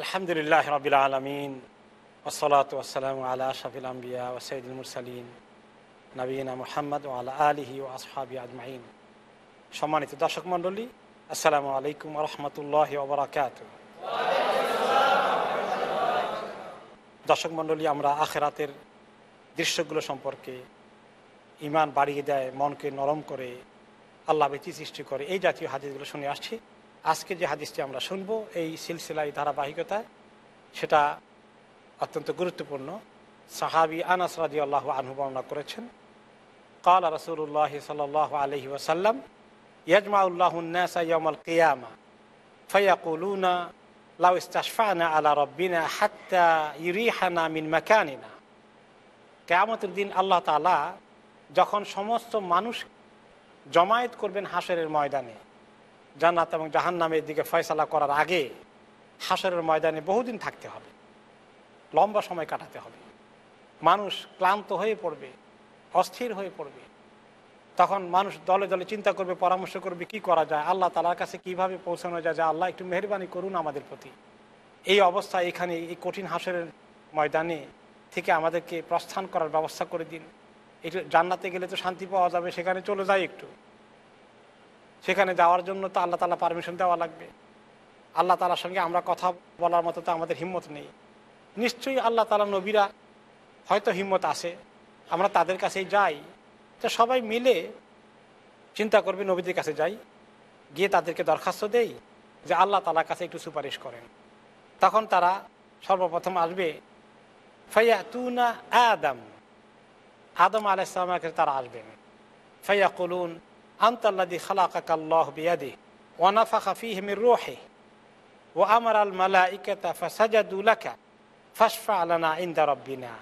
আলহামদুলিল্লাহ রবিল আলমিন ওসলাত ওসালাম আলা আশাফিল আম্বিয়া ওসঈদুল মুরসালিন নবীনা মোহাম্মদ ও আলা আলিহি ও আসহাবি আজমাইন। সম্মানিত দর্শক মণ্ডলী, আসসালামু আলাইকুম রহমতুল্লাহ ওবরাকাত দর্শক মণ্ডলী, আমরা আখেরাতের দৃশ্যগুলো সম্পর্কে ইমান বাড়িয়ে দেয়, মনকে নরম করে, আল্লাহ বেতি সৃষ্টি করে, এই জাতীয় হাদিসগুলো শুনে আসছি। আজকে যে হাদিসটি আমরা শুনব, এই সিলসিলাই ধারাবাহিকতায়, সেটা অত্যন্ত গুরুত্বপূর্ণ। সাহাবি আনাস রাজি আল্লাহ আনহু বর্ণনা করেছেন, কাল রসুল্লাহ সাল আলহি ওসাল্লাম ইয়াজমাউল্লাহনাসাইয়ামল কিয়ামা, ফয়াকুলুনা লাউ ইস্তাশফানা আলা রব্বিনা হাত্তা ইরিহানা মিন মাকানিনা। কেয়ামতের দিন আল্লাহ তালা যখন সমস্ত মানুষ জমায়েত করবেন হাসরের ময়দানে জান্নাত এবং জাহান নামের দিকে ফয়সালা করার আগে হাসরের ময়দানে বহুদিন থাকতে হবে। লম্বা সময় কাটাতে হবে। মানুষ ক্লান্ত হয়ে পড়বে, অস্থির হয়ে পড়বে। তখন মানুষ দলে দলে চিন্তা করবে, পরামর্শ করবে, কি করা যায়? আল্লাহ তালার কাছে কীভাবে পৌঁছানো যায়? যে আল্লাহ একটু মেহরবানি করুন আমাদের প্রতি। এই অবস্থা এখানে এই কঠিন হাসরের ময়দানে থেকে আমাদেরকে প্রস্থান করার ব্যবস্থা করে দিন। একটু জান্নাতে গেলে তো শান্তি পাওয়া যাবে, সেখানে চলে যায় একটু। সেখানে যাওয়ার জন্য তো আল্লাহ তালা পারমিশন দেওয়া লাগবে। আল্লাহ তালার সঙ্গে আমরা কথা বলার মতো তো আমাদের হিম্মত নেই। নিশ্চয়ই আল্লাহ তালা নবীরা হয়তো হিম্মত আছে। আমরা তাদের কাছেই যাই। তো সবাই মিলে চিন্তা করবে নবীদের কাছে যাই। গিয়ে তাদেরকে দরখাস্ত দেই যে আল্লাহ তালার কাছে একটু সুপারিশ করেন। তখন তারা সর্বপ্রথম আসবে ফাইয়া তুনা আদম আদম আলাইসলামের কাছে তারা আসবেন। ফাইয়া কলুন আন্তাল্লাদি খালাকাকাল্লাহ বিয়াদি ওয়ানাফাখা ফি হেমির রোহে ও আমার আল মালা ইকেতা ফাসাজাদুলাকা ফাসফা আলানা ইন্দা রব্বিনা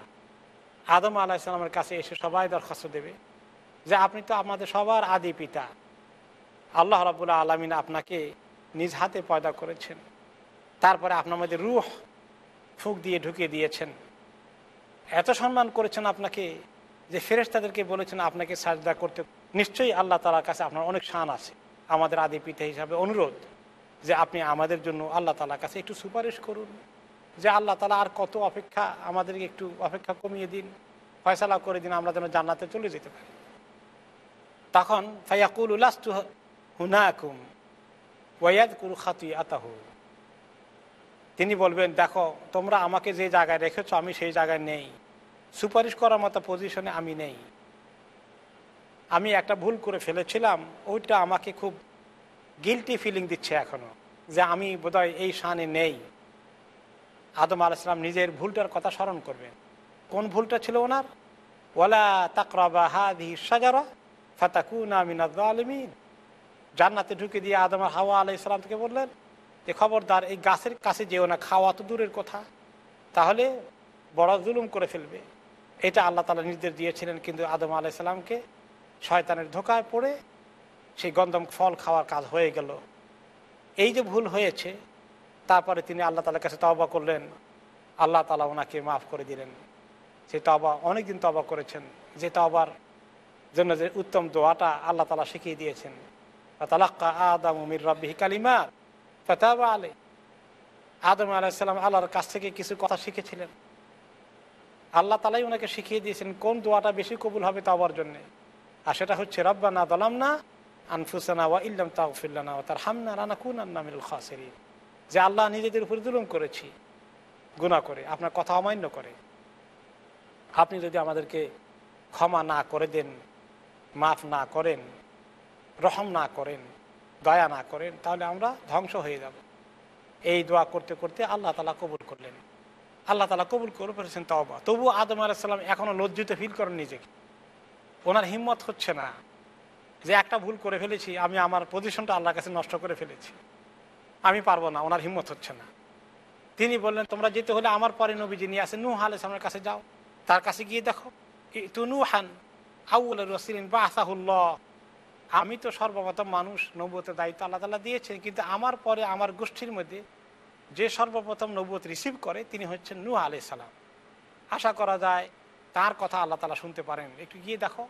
আদম আলাহিসাল্লামের কাছে এসে সবাই দরখাস্ত দেবে যে আপনি তো আমাদের সবার আদি পিতা। আল্লাহ রবুল্লা আলমিন আপনাকে নিজ হাতে পয়দা করেছেন। তারপরে আপনার মধ্যে রুহ ফুক দিয়ে ঢুকিয়ে দিয়েছেন। এত সম্মান করেছেন আপনাকে যে ফেরেস তাদেরকে বলেছেন, আপনাকে সাজদা করতে নিশ্চয়ই আল্লাহ তালার কাছে আপনার অনেক শান আছে। আমাদের আদি পিতা হিসাবে অনুরোধ যে আপনি আমাদের জন্য আল্লাহ তালার কাছে একটু সুপারিশ করুন। যে আল্লাহ তালা আর কত অপেক্ষা আমাদেরকে একটু অপেক্ষা কমিয়ে দিন, ফয়সালা করে দিন, আমরা যেন জান্নাতে চলে যেতে পারি। তখন ফাইয়াকুল উল্লাস্তু হুনাকুম ওয়াদ কুরু খাতুই আতাহু তিনি বলবেন, দেখো, তোমরা আমাকে যে জায়গায় রেখেছো, আমি সেই জায়গায় নেই। সুপারিশ করার মতো পজিশনে আমি নেই। আমি একটা ভুল করে ফেলেছিলাম, ওইটা আমাকে খুব গিলটি ফিলিং দিচ্ছে এখনও, যে আমি বোধহয় এই শানে নেই। আদম আলাইসলাম নিজের ভুলটার কথা স্মরণ করবেন। কোন ভুলটা ছিল ওনার? ওলা তাকরাবা হাদি সাজারা ফাতাকুনা মিনাদ আলমিন জান্নাতে ঢুকে দিয়ে আদম হাওয়া আলাই ইসলামকে বললেন যে খবরদার, এই গাছের কাছে যেও না, খাওয়া তো দূরের কথা। তাহলে বড় জুলুম করে ফেলবে। এটা আল্লাহ তালা নির্দেশ দিয়েছিলেন কিন্তু আদম আলাইসাল্লামকে শয়তানের ধোকায় পড়ে সেই গন্ধম ফল খাওয়ার কাজ হয়ে গেল। এই যে ভুল হয়েছে, তারপরে তিনি আল্লাহ তালার কাছে তবা করলেন। আল্লাহ তালা ওনাকে মাফ করে দিলেন। সে তবা অনেকদিন তবা করেছেন। যে তবার জন্য যে উত্তম দোয়াটা আল্লাহ তালা শিখিয়ে দিয়েছেন। তালাক্কা আদম উমির রব্বিহি কালিমা ফতাবা আলে আদম আলাহিসাল্লাম আল্লাহর কাছ থেকে কিছু কথা শিখেছিলেন। আল্লাহ তালাই ওনাকে শিখিয়ে দিয়েছেন কোন দোয়াটা বেশি কবুল হবে তবার জন্যে। আর সেটা হচ্ছে, রব্বানা দলাম না আনফুসানা ওয়া ইল্লাম তাগফিল্লানা ওয়া তারহামনা রানা কুনান্না মিনাল খাসিরিন। যে আল্লাহ নিজেদের উপরে জুলুম করেছি গুণা করে, আপনার কথা অমান্য করে। আপনি যদি আমাদেরকে ক্ষমা না করে দেন, মাফ না করেন, রহম না করেন, দয়া না করেন, তাহলে আমরা ধ্বংস হয়ে যাব। এই দোয়া করতে করতে আল্লাহ তালা কবুল করলেন। আল্লাহ তালা কবুল করে ফেলেছেন তবা তবু আদম আলাহিসাল্লাম এখনও লজ্জিত ফিল করেন নিজেকে। ওনার হিম্মত হচ্ছে না যে একটা ভুল করে ফেলেছি, আমি আমার পজিশনটা আল্লাহর কাছে নষ্ট করে ফেলেছি। আমি পারব না, ওনার হিম্মত হচ্ছে না। তিনি বললেন, তোমরা যেতে হলে আমার পরে নবীজি নিয়ে আসে, নূহ আলাইসলামের কাছে যাও। তার কাছে গিয়ে দেখো তু নুহান আউল রসিন বা আসাহুল্লাহ আমি তো সর্বপ্রথম মানুষ, নবুয়তের দায়িত্ব আল্লাহ তালা দিয়েছেন, কিন্তু আমার পরে, আমার গোষ্ঠীর মধ্যে যে সর্বপ্রথম নবুয়ত রিসিভ করে, তিনি হচ্ছেন নূহ আলাই সালাম। আশা করা যায় তার কথা আল্লাহ তালা শুনতে পারেন। একটু গিয়ে দেখো,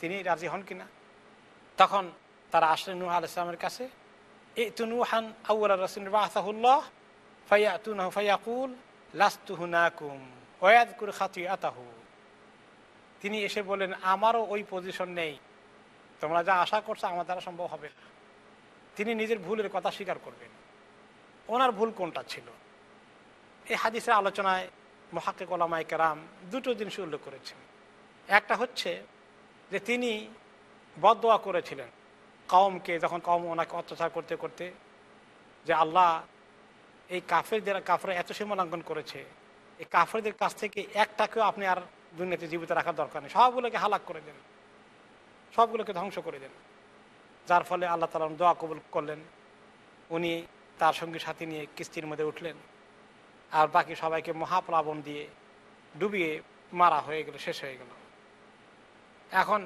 তিনি রাজি হন কিনা? তখন তারা আসলেন নূহ আলাইসলামের কাছে। এই তো নুহান আউ্লা রসিন বাহতাহুল্লাহ ফাইয়াতুনাহু ফাইয়াকুল লাস্তুহুনাকুম ওয়াদকুর খাতিআতাহু। তিনি এসে বলেন আমারও ওই পজিশন নেই। তোমরা যা আশা করছ, আমার দ্বারা সম্ভব হবে না। তিনি নিজের ভুলের কথা স্বীকার করবেন। ওনার ভুল কোনটা ছিল? এই হাদিসের আলোচনায় মহাকে ওলামাই কেরাম দুটো জিনিস উল্লেখ করেছেন। একটা হচ্ছে যে তিনি বদোয়া করেছিলেন কওমকে, যখন কওম ওনাকে অত্যাচার করতে করতে, যে আল্লাহ এই কাফের যারা কাফরে এত সীমা লঙ্ঘন করেছে, এই কাফেরদের কাছ থেকে একটাকেও আপনি আর দুনিয়াতে জীবিত রাখার দরকার নেই। সবগুলোকে হালাক করে দেন। সবগুলোকে ধ্বংস করে দেন। যার ফলে আল্লাহ তালা দোয়া কবুল করলেন। উনি তার সঙ্গী সাথী নিয়ে কিস্তির মধ্যে উঠলেন। আর বাকি সবাইকে মহাপ্লাবন দিয়ে ডুবিয়ে মারা হয়ে গেল, শেষ হয়ে গেল। এখন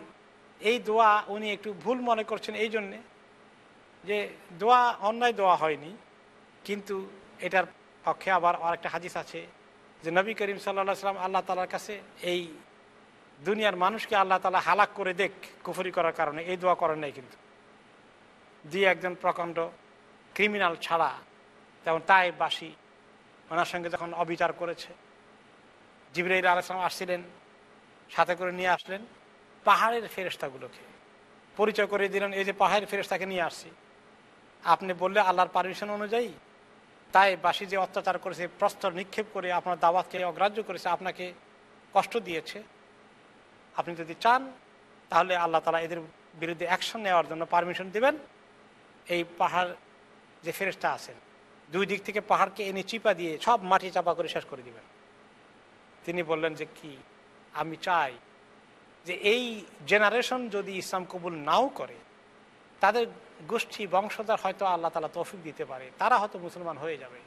এই দোয়া উনি একটু ভুল মনে করছেন এই জন্যে যে দোয়া অন্যায় দোয়া হয়নি, কিন্তু এটার পক্ষে আবার আরেকটা হাদিস আছে যে নবী করিম সাল্লা সাল্লাম আল্লাহ তালার কাছে এই দুনিয়ার মানুষকে আল্লাহ তালা হালাক করে দেখ কুফরি করার কারণে। এই দোয়া করেন নাই কিন্তু। দিয়ে একজন প্রকাণ্ড ক্রিমিনাল ছাড়া যেমন তাই বাসি ওনার সঙ্গে যখন অবিচার করেছে, জিবরাইল আলাইসলাম আসছিলেন, সাথে করে নিয়ে আসলেন, পাহাড়ের ফেরেস্তাগুলোকে পরিচয় করে দিলেন, এই যে পাহাড়ের ফেরেস্তাকে নিয়ে আসছি। আপনি বললে আল্লাহর পারমিশন অনুযায়ী তাই বাসি যে অত্যাচার করেছে, প্রস্তর নিক্ষেপ করে আপনার দাওয়াতকে অগ্রাহ্য করেছে, আপনাকে কষ্ট দিয়েছে। আপনি যদি চান, তাহলে আল্লাহ তালা এদের বিরুদ্ধে অ্যাকশন নেওয়ার জন্য পারমিশন দেবেন। এই পাহাড় যে ফেরেস্তা আছেন। দুই দিক থেকে পাহাড়কে এনে চিপা দিয়ে সব মাটি চাপা করে শেষ করে দিবেন। তিনি বললেন যে কি? আমি চাই যে এই জেনারেশন যদি ইসলাম কবুল নাও করে, তাদের গোষ্ঠী বংশধর হয়তো আল্লাহ তালা তৌফিক দিতে পারে, তারা হয়তো মুসলমান হয়ে যাবে।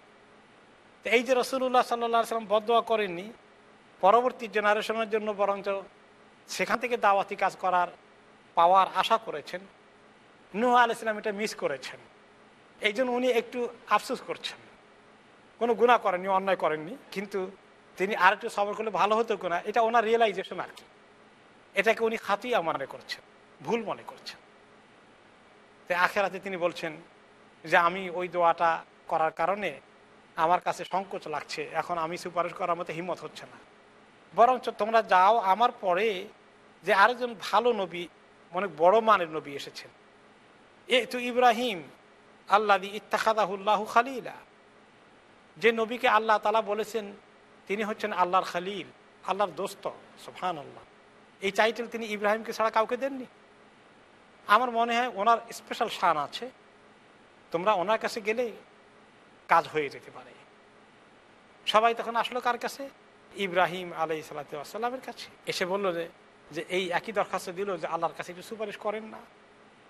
তো এই যে রসুল্লাহ সাল্লাহ সাল্লাম বদোয়া করেননি, পরবর্তী জেনারেশনের জন্য বরঞ্চ সেখান থেকে দাওয়াতি কাজ করার পাওয়ার আশা করেছেন, নুহ আল ইসলাম এটা মিস করেছেন। এই জন্য উনি একটু আফসোস করছেন। কোনো গুণা করেননি, অন্যায় করেননি, কিন্তু তিনি আর একটু সবর করলে ভালো হতো কিনা, এটা ওনার রিয়েলাইজেশন আর কি। এটাকে উনি খাতিয়া মনে করছেন, ভুল মনে করছেন। তো আখেরাতে তিনি বলছেন যে, আমি ওই দোয়াটা করার কারণে আমার কাছে সংকোচ লাগছে, এখন আমি সুপারিশ করার মতো হিম্মত হচ্ছে না। বরঞ্চ তোমরা যাও, আমার পরে যে আরেকজন ভালো নবী, অনেক বড় মানের নবী এসেছেন। এ তো ইব্রাহিম আল্লাহ ইত্তাখাদাহুল্লাহ খালিলা। যে নবীকে আল্লাহ তালা বলেছেন, তিনি হচ্ছেন আল্লাহর খালিল, আল্লাহর দোস্ত সোফান আল্লাহ এই টাইটেল তিনি ইব্রাহিমকে ছাড়া কাউকে দেননি। আমার মনে হয় ওনার স্পেশাল শান আছে। তোমরা ওনার কাছে গেলে কাজ হয়ে যেতে পারে। সবাই তখন আসলো কার কাছে? ইব্রাহিম আলাই সাল্লাতামের কাছে। এসে বলল যে এই একই দরখাস্ত দিল যে আল্লাহর কাছে একটু সুপারিশ করেন না।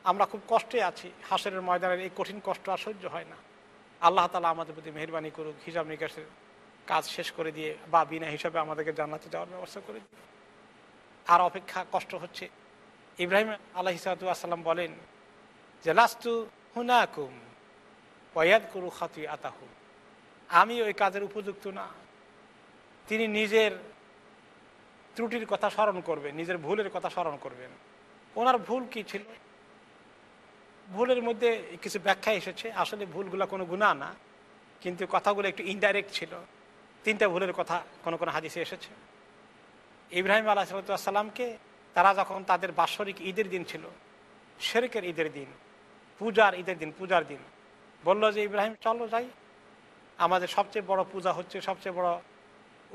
আমরা খুব কষ্টে আছি। হাসরের ময়দানের এই কঠিন কষ্ট আর সহ্য হয় না। আল্লাহ তালা আমাদের প্রতি মেহরবানি করুক, হিসাব নিকাশের কাজ শেষ করে দিয়ে বা বিনা হিসাবে আমাদেরকে জান্নাতে যাওয়ার ব্যবস্থা করে দিয়ে আর অপেক্ষা কষ্ট হচ্ছে। ইব্রাহিম আল্লাহ হিসাবাসাল্লাম বলেন যে লাস্তু হুনাকুম ওয়াদ করু খাতুই আতাহু আমি ওই কাজের উপযুক্ত না। তিনি নিজের ত্রুটির কথা স্মরণ করবেন, নিজের ভুলের কথা স্মরণ করবেন। ওনার ভুল কি ছিল? ভুলের মধ্যে কিছু ব্যাখ্যা এসেছে। আসলে ভুলগুলো কোনো গুণা না, কিন্তু কথাগুলো একটু ইনডাইরেক্ট ছিল। তিনটা ভুলের কথা কোনো কোনো হাদিসে এসেছে। ইব্রাহিম আল্লাহ সাল্লামকে তারা যখন তাদের বাৎসরিক ঈদের দিন ছিল শেরেকের ঈদের দিন, পূজার ঈদের দিন, পূজার দিন, বলল যে, ইব্রাহিম, চলো যাই। আমাদের সবচেয়ে বড় পূজা হচ্ছে, সবচেয়ে বড়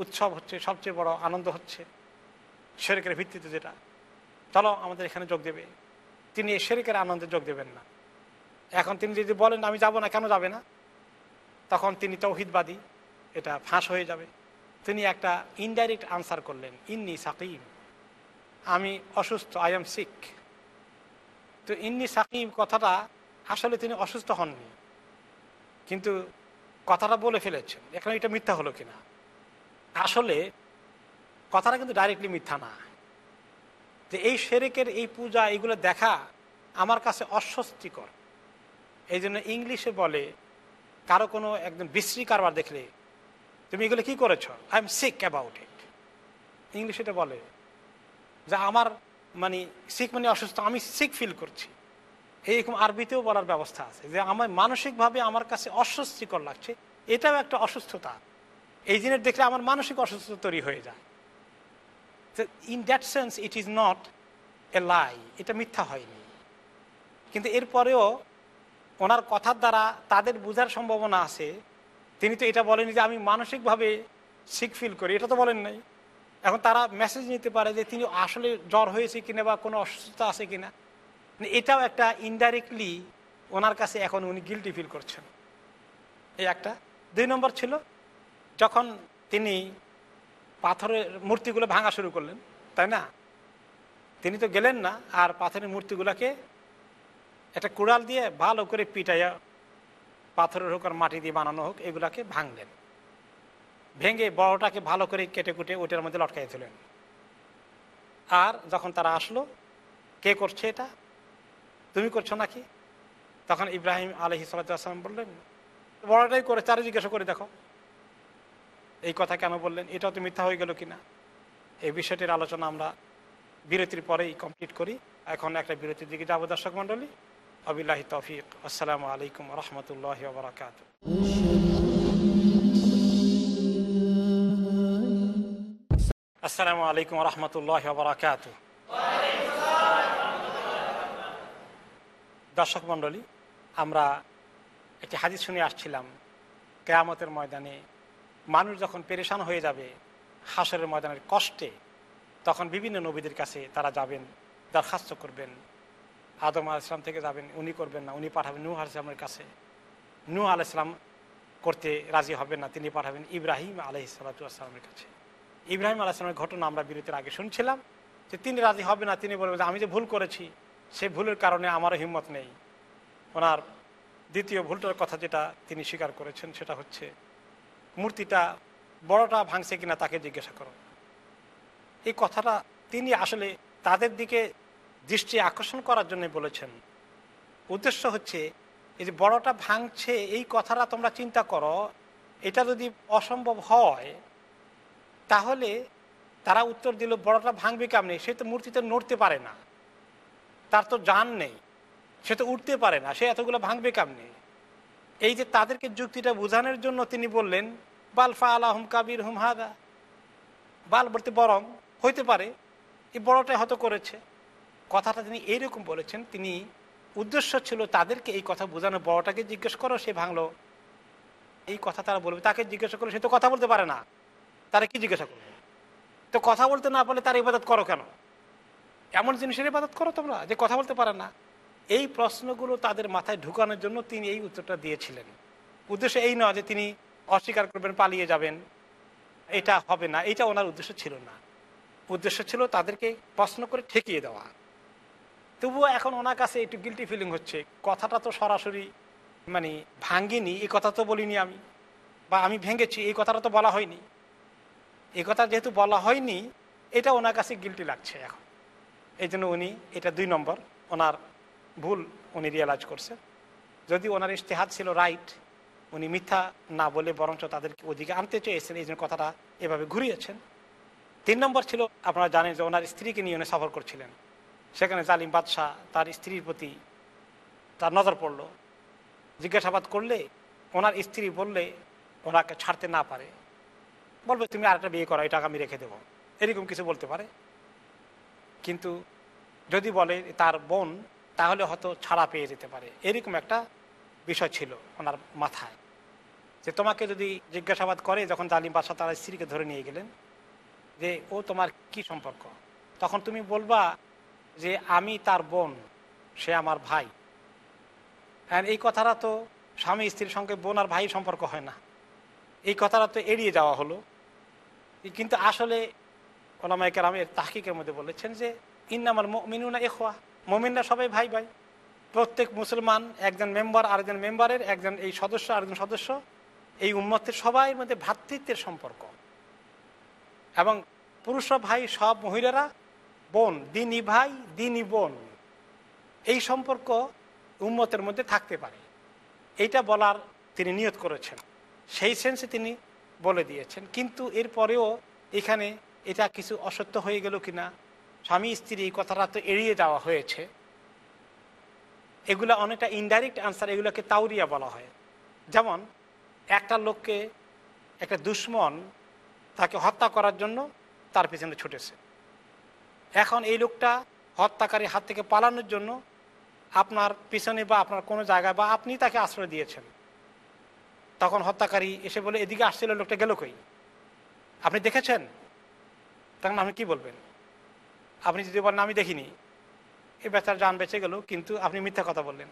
উৎসব হচ্ছে, সবচেয়ে বড় আনন্দ হচ্ছে শেরেকের ভিত্তিতে যেটা। চলো আমাদের এখানে যোগ দেবে। তিনি শেরিকের আনন্দে যোগ দেবেন না। এখন তিনি যদি বলেন, আমি যাব না, কেন যাবে না? তখন তিনি তৌহিদবাদী, এটা ফাঁস হয়ে যাবে। তিনি একটা ইনডাইরেক্ট আনসার করলেন, ইন্নি সাকিম, আমি অসুস্থ আই এম সিক তো ইন্নি সাকিম কথাটা, আসলে তিনি অসুস্থ হননি। কিন্তু কথাটা বলে ফেলেছেন, এখানে এটা মিথ্যা হলো কিনা? আসলে কথাটা কিন্তু ডাইরেক্টলি মিথ্যা না। যে এই শেরেকের এই পূজা এইগুলো দেখা আমার কাছে অস্বস্তিকর। এই জন্য ইংলিশে বলে, কারও কোনো একদম বিশ্রী কারবার দেখলে, তুমি এগুলো কি করেছ? I am sick about it ইংলিশে এটা বলে যা, আমার মানে সিক মানে অসুস্থ, আমি সিক ফিল করছি। এইরকম আরবিতেও বলার ব্যবস্থা আছে যে, আমার মানসিকভাবে আমার কাছে অস্বস্তিকর লাগছে। এটাও একটা অসুস্থতা। এই জিনিস দেখলে আমার মানসিক অসুস্থতা তৈরি হয়ে যায়। In that sense it is not a lie এটা মিথ্যা হয়নি। কিন্তু এরপরেও ওনার কথার দ্বারা তাদের বোঝার সম্ভাবনা আছে। তিনি তো এটা বলেনি যে আমি মানসিকভাবে সিক ফিল করি। এটা তো বলেন নাই। এখন তারা মেসেজ নিতে পারে যে তিনি আসলে জ্বর হয়েছে কিনা বা কোনো অসুস্থতা আছে কিনা। মানে এটাও একটা ইনডাইরেক্টলি ওনার কাছে এখন উনি গিলটি ফিল করছেন। এই একটা। দুই নম্বর ছিল, যখন তিনি পাথরের মূর্তিগুলো ভাঙা শুরু করলেন, তাই না? তিনি তো গেলেন না, আর পাথরের মূর্তিগুলোকে একটা কুড়াল দিয়ে ভালো করে পিটাইয়া পাথরের হোক আর মাটি দিয়ে বানানো হোক, এগুলাকে ভাঙলেন। ভেঙে বড়টাকে ভালো করে কেটে কুটে ওটার মধ্যে লটকাই দিলেন আর যখন তারা আসলো, কে করছে এটা? তুমি করছ নাকি? তখন ইব্রাহিম আলহি বললেন, বড়টাই করে তারা জিজ্ঞাসা করে দেখো। এই কথা কেন বললেন? এটাও তো মিথ্যা হয়ে গেল কিনা? এই বিষয়টির আলোচনা আমরা বিরতির পরেই কমপ্লিট করি। এখন একটা বিরতির দিকে যাব, দর্শক মণ্ডলী। আবিল্লাহি তৌফিক। আসসালামু আলাইকুম রহমতুল্লাহ বরাকাত আসসালামু আলাইকুম রহমতুল্লাহ বরাকাত দর্শক মণ্ডলী, আমরা একটি হাদিস শুনে আসছিলাম। কেয়ামতের ময়দানে মানুষ যখন পেরেশান হয়ে যাবে হাসরের ময়দানের কষ্টে, তখন বিভিন্ন নবীদের কাছে তারা যাবেন, দরখাস্ত করবেন। আদম আলাইসলাম থেকে যাবেন, উনি করবেন না, উনি পাঠাবেন নূহ আলাইসলামের কাছে। নূহ আলাইসলাম করতে রাজি হবেন না, তিনি পাঠাবেন ইব্রাহিম আলহি সালাতামের কাছে। ইব্রাহিম আলাইসলামের ঘটনা আমরা বিরতির আগে শুনছিলাম, যে তিনি রাজি হবে না, তিনি বলবেন যে আমি যে ভুল করেছি, সে ভুলের কারণে আমারও হিম্মত নেই। ওনার দ্বিতীয় ভুলটার কথা যেটা তিনি স্বীকার করেছেন, সেটা হচ্ছে মূর্তিটা বড়টা ভাঙছে কিনা তাকে জিজ্ঞাসা করো। এই কথাটা তিনি আসলে তাদের দিকে দৃষ্টি আকর্ষণ করার জন্য বলেছেন। উদ্দেশ্য হচ্ছে, এই যে বড়টা ভাঙছে, এই কথাটা তোমরা চিন্তা করো, এটা যদি অসম্ভব হয়, তাহলে তারা উত্তর দিল, বড়টা ভাঙবে কেমনি? সে তো মূর্তিতে নড়তে পারে না। তার তো জান নেই। সে তো উঠতে পারে না। সে এতগুলো ভাঙবে কেমনি? এই যে তাদেরকে যুক্তিটা বোঝানোর জন্য তিনি বললেন বালফা আলাহম কাবির হুম হাদা। বাল বলতে বরং হইতে পারে, এই বড়টাই হয়তো করেছে। কথাটা তিনি এইরকম বলেছেন, তিনি উদ্দেশ্য ছিল তাদেরকে এই কথা বোঝানো, বড়টাকে জিজ্ঞেস করো, সে ভাঙলো। এই কথা তারা বলবে, তাকে জিজ্ঞাসা করো সে তো কথা বলতে পারে না। তারা কি জিজ্ঞাসা করবে তো কথা বলতে না পারলে তার ইবাদত করো কেন? এমন জিনিসের ইবাদত করো তোমরা, যে কথা বলতে পারে না। এই প্রশ্নগুলো তাদের মাথায় ঢুকানোর জন্য তিনি এই উত্তরটা দিয়েছিলেন। উদ্দেশ্য এই নয় যে তিনি অস্বীকার করবেন, পালিয়ে যাবেন। এটা হবে না, এটা ওনার উদ্দেশ্য ছিল না। উদ্দেশ্য ছিল তাদেরকে প্রশ্ন করে ঠেকিয়ে দেওয়া। তবুও এখন ওনার কাছে একটু গিলটি ফিলিং হচ্ছে। কথাটা তো সরাসরি মানে ভাঙ্গিনি, এই কথা তো বলিনি আমি। বা আমি ভেঙেছি, এই কথাটা তো বলা হয়নি। এই কথা যেহেতু বলা হয়নি, এটা ওনার কাছে গিলটি লাগছে এখন। এই জন্য উনি, এটা দুই নম্বর, ওনার ভুল উনি রিয়েলাইজ করছেন যদি ওনার ইশতেহাদ ছিল রাইট উনি মিথ্যা না বলে বরঞ্চ তাদেরকে ওদিকে আনতে চেয়েছেন, এই জন্য কথাটা এভাবে ঘুরিয়েছেন। তিন নম্বর ছিল, আপনারা জানেন যে ওনার স্ত্রীকে নিয়ে উনি সফর করছিলেন। সেখানে জালিম বাদশাহ তার স্ত্রীর প্রতি তার নজর পড়ল। জিজ্ঞাসাবাদ করলে ওনার স্ত্রী বললে, ওনাকে ছাড়তে না পারে। বলবে, তুমি আরেকটা বিয়ে করো এই টাকা আমি রেখে দেবো। এরকম কিছু বলতে পারে। কিন্তু যদি বলে, তার বোন তাহলে হয়তো ছাড়া পেয়ে যেতে পারে। এরকম একটা বিষয় ছিল ওনার মাথায়। যে তোমাকে যদি জিজ্ঞাসাবাদ করে যখন জালিম বাদশাহ তার স্ত্রীকে ধরে নিয়ে গেলেন, যে ও তোমার কি সম্পর্ক? তখন তুমি বলবা যে আমি তার বোন, সে আমার ভাই। এই কথাটা তো স্বামী স্ত্রীর সঙ্গে বোন আর ভাই সম্পর্ক হয় না। এই কথাটা তো এড়িয়ে যাওয়া হলো। কিন্তু আসলে ওলামাইকার আমের তাহকিকের মধ্যে বলেছেন যে ইন্নামার মিনুনা এখোয়া মমিনরা সবাই ভাই ভাই। প্রত্যেক মুসলমান, একজন মেম্বার, আরেকজন মেম্বারের, একজন এই সদস্য, আরেকজন সদস্য, এই উন্মতের সবাই মধ্যে ভ্রাতৃত্বের সম্পর্ক। এবং পুরুষরা ভাই, সব মহিলারা বোন, দিনী ভাই, দিনী বোন। এই সম্পর্ক উম্মতের মধ্যে থাকতে পারে। এইটা বলার তিনি নিয়ত করেছেন। সেই সেন্সে তিনি বলে দিয়েছেন। কিন্তু এরপরেও এখানে এটা কিছু অসত্য হয়ে গেল কিনা স্বামী, স্ত্রী এই কথাটা তো এড়িয়ে যাওয়া হয়েছে। এগুলো অনেকটা ইনডাইরেক্ট আনসার এগুলোকে তাউরিয়া বলা হয়। যেমন, একটা লোককে একটা দুশ্মন তাকে হত্যা করার জন্য তার পেছনে ছুটেছে। এখন এই লোকটা হত্যাকারী হাত থেকে পালানোর জন্য আপনার পিছনে বা আপনার কোনো জায়গায় বা আপনি তাকে আশ্রয় দিয়েছেন। তখন হত্যাকারী এসে বলে, এদিকে আসছিল লোকটা, গেল কই? আপনি দেখেছেন? তখন আপনি কি বলবেন? আপনি যদি বলেন, আমি দেখিনি। এই বেচার যান বেঁচে গেল, কিন্তু আপনি মিথ্যা কথা বললেন।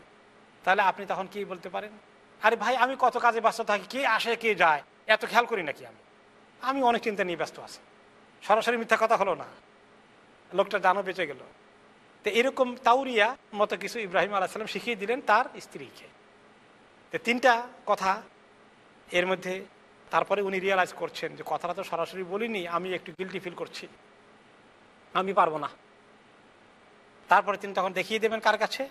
তাহলে আপনি তখন কি বলতে পারেন? আরে ভাই, আমি কত কাজে ব্যস্ত থাকি, কে আসে, কে যায়, এত খেয়াল করি নাকি আমি? আমি অনেক চিন্তা নিয়ে ব্যস্ত আছি। সরাসরি মিথ্যা কথা হলো না। লোকটা জানো বেঁচে গেল। তো এরকম তাউরিয়া মতো কিছু ইব্রাহিম আলাহিসাল্লাম শিখিয়ে দিলেন তার স্ত্রীকে। তো তিনটা কথা এর মধ্যে, তারপরে উনি রিয়েলাইজ করছেন যে কথাটা তো সরাসরি বলিনি, আমি একটু গিলটি ফিল করছি। আমি পারব না। তারপরে তিনি তখন দেখিয়ে দেবেন কার কাছে।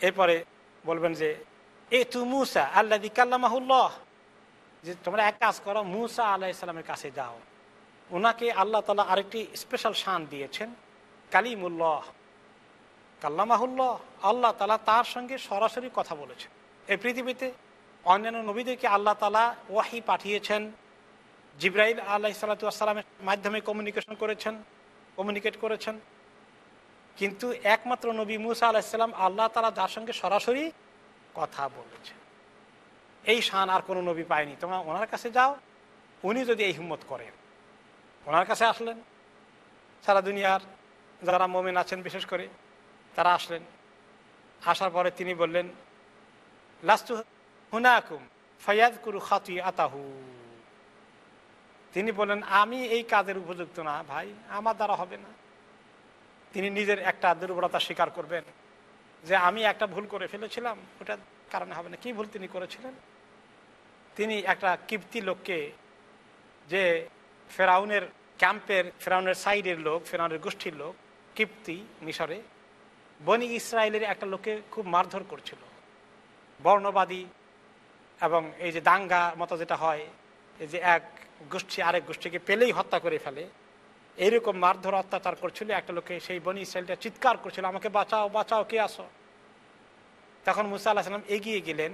এরপরে বলবেন যে, এ তু মুসা আল্লাহ কাল্লামাহুল্লাহ। যে, তোমরা এক কাজ করো, মুসা আল্লাহ ইসলামের কাছে যাও। ওনাকে আল্লাহ তালা আরেকটি স্পেশাল শান দিয়েছেন, কালিমুল্লাহ। কাল্লামাহুল্লাহ, আল্লাহ তালা তার সঙ্গে সরাসরি কথা বলেছেন। এই পৃথিবীতে অন্যান্য নবীদেরকে আল্লাহ তালা ওয়াহি পাঠিয়েছেন, জিব্রাইল আল্লাহ সাল্লাতামের মাধ্যমে কমিউনিকেশন করেছেন। কমিউনিকেট করেছেন। কিন্তু একমাত্র নবী মুসা আলাহিসাল্লাম আল্লাহ তালা যার সঙ্গে সরাসরি কথা বলেছেন। এই শান আর কোনো নবী পায়নি। তোমরা ওনার কাছে যাও, উনি যদি এই হিম্মত করেন, ওনার কাছে আসলেন। সারা দুনিয়ার যারা মোমেন আছেন, বিশেষ করে তারা আসলেন। আসার পরে তিনি বললেন, লাস্তু হুনাকুম ফয়াদ কুরু খাতুই আতাহু তিনি বললেন আমি এই কাজের উপযুক্ত না ভাই, আমার দ্বারা হবে না। তিনি নিজের একটা দুর্বলতা স্বীকার করবেন, যে আমি একটা ভুল করে ফেলেছিলাম, ওটার কারণে হবে না। কি ভুল তিনি করেছিলেন? তিনি একটা কিপ্তি লোককে, যে ফেরাউনের ক্যাম্পের, ফেরাউনের সাইডের লোক, ফেরাউনের গোষ্ঠীর লোক, কিপ্তি মিশরে, বনি ইসরায়েলের একটা লোককে খুব মারধর করছিল। বর্ণবাদী এবং এই যে দাঙ্গা মতো যেটা হয়, এই যে এক গোষ্ঠী, আরেক গোষ্ঠীকে পেলেই হত্যা করে ফেলে। এইরকম মারধর, অত্যাচার করছিল একটা লোকে, সেই বনি ইসরায়েলটা চিৎকার করছিল, আমাকে বাঁচাও বাঁচাও, কে আসো তখন মুসা আল্লাহ সাল্লাম এগিয়ে গেলেন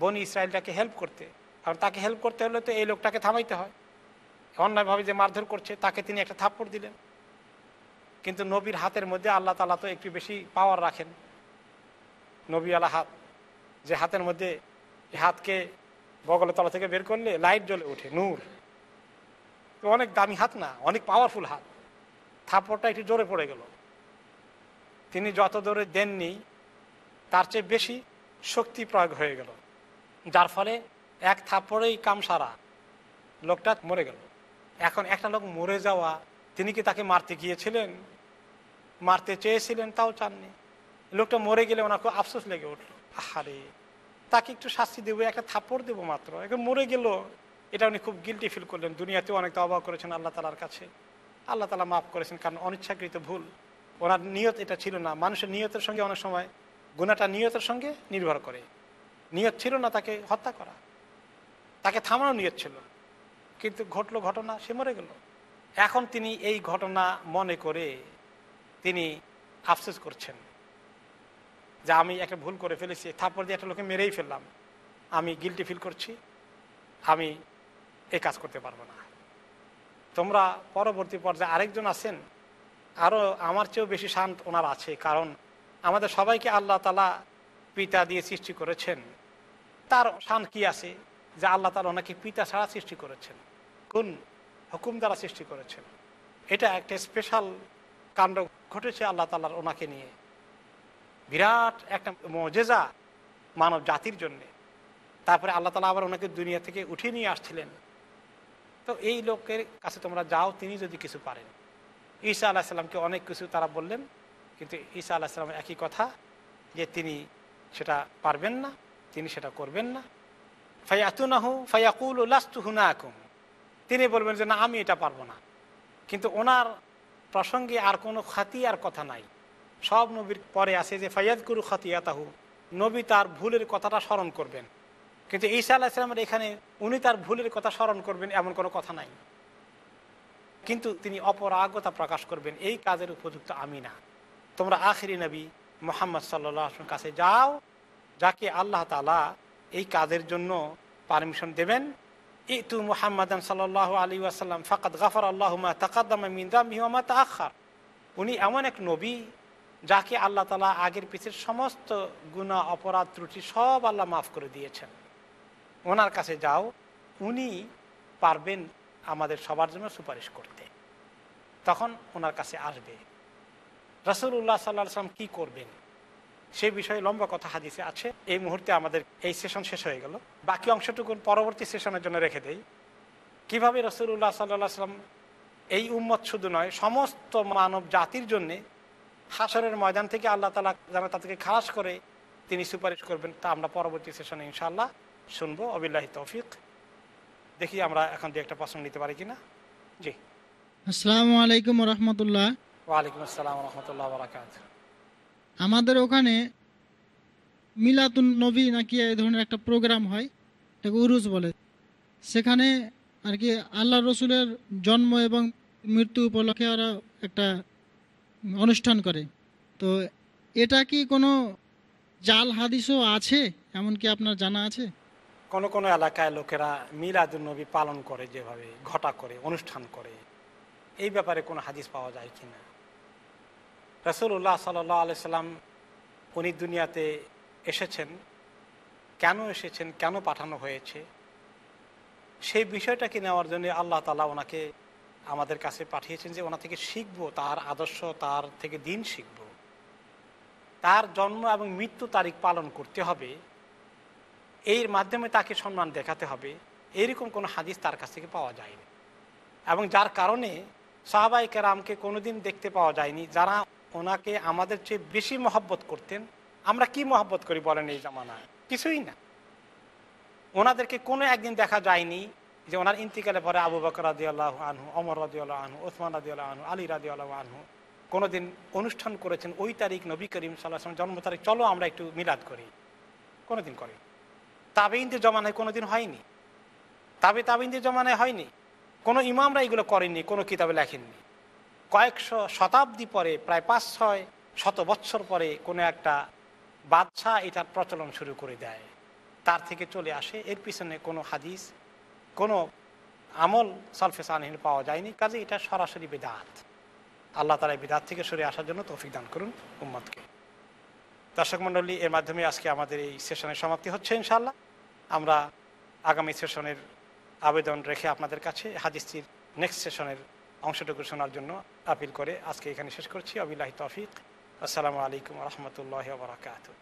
বনি ইসরায়েলটাকে হেল্প করতে। কারণ তাকে হেল্প করতে হলে তো এই লোকটাকে থামাইতে হয়। অন্যায়ভাবে যে মারধর করছে, তাকে তিনি একটা থাপ্পড় দিলেন। কিন্তু নবীর হাতের মধ্যে আল্লাহ তালা তো একটু বেশি পাওয়ার রাখেন। নবী আলা হাত, যে হাতের মধ্যে হাতকে বগলের তলা থেকে বের করলে লাইট জ্বলে ওঠে, নূর। অনেক দামি হাত না, অনেক পাওয়ারফুল হাত। থাপ্পড়টা একটু জোরে পড়ে গেল। তিনি যত দূরে দেননি, তার চেয়ে বেশি শক্তি প্রয়োগ হয়ে গেল। যার ফলে এক থাপ্পড়েই কাম সারা লোকটা মরে গেল। এখন একটা লোক মরে যাওয়া, তিনি কি তাকে মারতে গিয়েছিলেন? মারতে চেয়েছিলেন, তাও চাননি। লোকটা মরে গেলে ওনার খুব আফসোস লেগে উঠল। আহারে! তাকে একটু শাস্তি দেবো, একটা থাপ্পড় দেবো মাত্র। এখন মরে গেল, এটা উনি খুব গিলটি ফিল করলেন। দুনিয়াতেও অনেক অবাক করেছেন আল্লাহ তালার কাছে। আল্লাহ তালা মাফ করেছেন কারণ অনিচ্ছাকৃত ভুল। ওনার নিয়ত এটা ছিল না। মানুষের নিয়তের সঙ্গে অনেক সময় গুণাটা নিয়তের সঙ্গে নির্ভর করে। নিয়ত ছিল না তাকে হত্যা করা। তাকে থামানো নিয়ত ছিল। কিন্তু ঘটলো ঘটনা, সে মরে গেল। এখন তিনি এই ঘটনা মনে করে তিনি আফসোস করছেন। যে আমি একটা ভুল করে ফেলেছি থাপ্পড় দিয়ে একটা লোকে মেরেই ফেললাম। আমি গিলটি ফিল করছি, আমি এই কাজ করতে পারব না। তোমরা পরবর্তী পর্যায়ে আরেকজন আছেন আরও আমার চেয়েও বেশি শান্ত ওনার আছে, কারণ আমাদের সবাইকে আল্লাহ তালা পিতা দিয়ে সৃষ্টি করেছেন। তার শান কি আছে? যে আল্লাহ তালা ওনাকে পিতা ছাড়া সৃষ্টি করেছেন। কোন হুকুম দ্বারা সৃষ্টি করেছেন? এটা একটা স্পেশাল কাণ্ড ঘটেছে আল্লাহ তালার ওনাকে নিয়ে। বিরাট একটা মজেজা মানব জাতির জন্যে। তারপরে আল্লাহ তালা আবার ওনাকে দুনিয়া থেকে উঠিয়ে নিয়ে আসছিলেন। তো এই লোকের কাছে তোমরা যাও, তিনি যদি কিছু পারেন। ঈসা আলাহিসাল্লামকে অনেক কিছু তারা বললেন, কিন্তু ঈসা আলাহিসাল্লামের একই কথা, যে তিনি সেটা পারবেন না, তিনি সেটা করবেন না। ফাইয়াতুনাহু ফাইয়াকুল লাস্তু হুনা আকুম তিনি বলবেন যে, না, আমি এটা পারব না। কিন্তু ওনার প্রসঙ্গে আর কোনো খাতি আর কথা নাই। সব নবীর পরে আছে যে ফাইয়াদ গুরু খাতিয়াতাহু, নবী তার ভুলের কথাটা স্মরণ করবেন। কিন্তু ঈসা আল্লাহ ইসলামের এখানে উনি তার ভুলের কথা স্মরণ করবেন এমন কোনো কথা নাই। কিন্তু তিনি অপরাগতা প্রকাশ করবেন, এই কাজের উপযুক্ত আমি না। তোমরা আখিরি নবী মোহাম্মদ সাল্লাহ কাছে যাও, যাকে আল্লাহ তালা এই কাজের জন্য পারমিশন দেবেন। ইতু মুহাম্মাদান সাল্লাহ আলী আসাল্লাম ফাকাত গাফর আল্লাহ তাকাদ্দামা মিন্দাম হিমা তাখার উনি এমন এক নবী যাকে আল্লাহ তালা আগের পিছের সমস্ত গুণা, অপরাধ, ত্রুটি সব আল্লাহ মাফ করে দিয়েছেন। ওনার কাছে যাও, উনি পারবেন আমাদের সবার জন্য সুপারিশ করতে। তখন ওনার কাছে আসবে। রসুল্লাহ সাল্লাহ সাল্লাম কী করবেন? সেই বিষয়ে লম্বা কথা হাদিসে আছে। এই মুহূর্তে আমাদের এই সেশন শেষ হয়ে গেল। বাকি অংশটুকু পরবর্তী সেশনের জন্য রেখে দেই। কীভাবে রসুল্লাহ সাল্লাহ সাল্লাম এই উম্মত শুধু নয়, সমস্ত মানব জাতির জন্যে হাসরের ময়দান থেকে আল্লাহ তালা যেন তাদেরকে খালাস করে তিনি সুপারিশ করবেন তা আমরা পরবর্তী সেশনে ইনশাল্লাহ শুনব। অবিল্লাহি তৌফিক। দেখি আমরা এখন দু একটা প্রশ্ন নিতে পারি কিনা। জি। আসসালামু আলাইকুম রহমতুল্লাহ। ওয়ালাইকুম আসসালাম রহমতুল্লাহ বরাকাত আমাদের ওখানে মিলাতুন নবী নাকি এই ধরনের একটা প্রোগ্রাম হয় এটাকে উরুজ বলে। সেখানে আর কি আল্লাহ রসুলের জন্ম এবং মৃত্যু উপলক্ষে ওরা একটা অনুষ্ঠান করে। তো এটা কি কোনো জাল হাদিসও আছে? এমন কি আপনার জানা আছে? কোন কোন এলাকায় লোকেরা মিলাদুল নবী পালন করে, যেভাবে ঘটা করে, অনুষ্ঠান করে। এই ব্যাপারে কোনো হাদিস পাওয়া যায় কিনা রসুল্লাহ সাল্লাহ আলাইসাল্লাম উনি দুনিয়াতে এসেছেন। কেন এসেছেন? কেন পাঠানো হয়েছে? সেই বিষয়টাকে নেওয়ার জন্য আল্লাহ তালা ওনাকে আমাদের কাছে পাঠিয়েছেন যে ওনা থেকে শিখব, তার আদর্শ, তার থেকে দিন শিখব। তার জন্ম এবং মৃত্যু তারিখ পালন করতে হবে। এর মাধ্যমে তাকে সম্মান দেখাতে হবে। এরকম কোনো হাদিস তার কাছ থেকে পাওয়া যায়নি। এবং যার কারণে সাহাবাই কেরামকে কোনোদিন দেখতে পাওয়া যায়নি। যারা ওনাকে আমাদের চেয়ে বেশি মহব্বত করতেন, আমরা কি মহব্বত করি বলেন এই জামানায়? কিছুই না। ওনাদেরকে কোনো একদিন দেখা যায়নি। যে ওনার ইন্তিকালে পরে আবু বকর রাদি আল্লাহ আনহু অমর রাদি আল্লাহ আনহু, ওসমান রাদি আল্লাহ আনহু, আলী রাদি আল্লাহ আনহু কোনোদিন অনুষ্ঠান করেছেন ওই তারিখ নবী করিম সাল্লাহ জন্ম তারিখ। চলো আমরা একটু মিলাদ করি। কোনোদিন করি। তাবেইনদের জমানায় কোনোদিন হয়নি। তাবে তাবেইনদের জমানায় হয়নি। কোনো ইমামরা এগুলো করেননি, কোনো কিতাবে লেখেননি। কয়েকশো শতাব্দী পরে, প্রায় পাঁচ ছয় শত বৎসর পরে কোনো একটা বাদশাহ এটার প্রচলন শুরু করে দেয়। তার থেকে চলে আসে, এর পিছনে কোনো হাদিস কোনো আমল সালফে সানহীন পাওয়া যায়নি। কাজে এটা সরাসরি বেদাত। আল্লাহ তালা বিদাত থেকে সরে আসার জন্য তৌফিক দান করুন উম্মদকে দর্শক মণ্ডলী, এর মাধ্যমে আজকে আমাদের এই সেশনের সমাপ্তি হচ্ছে ইনশাল্লাহ আমরা আগামী সেশনের আবেদন রেখে আপনাদের কাছে হাদিসটির নেক্সট সেশনের অংশটুকু শোনার জন্য আপিল করে আজকে এখানে শেষ করছি। অবিল্লাহি তফিক। আসসালামু আলাইকুম রহমতুল্লাহ বারাকাতু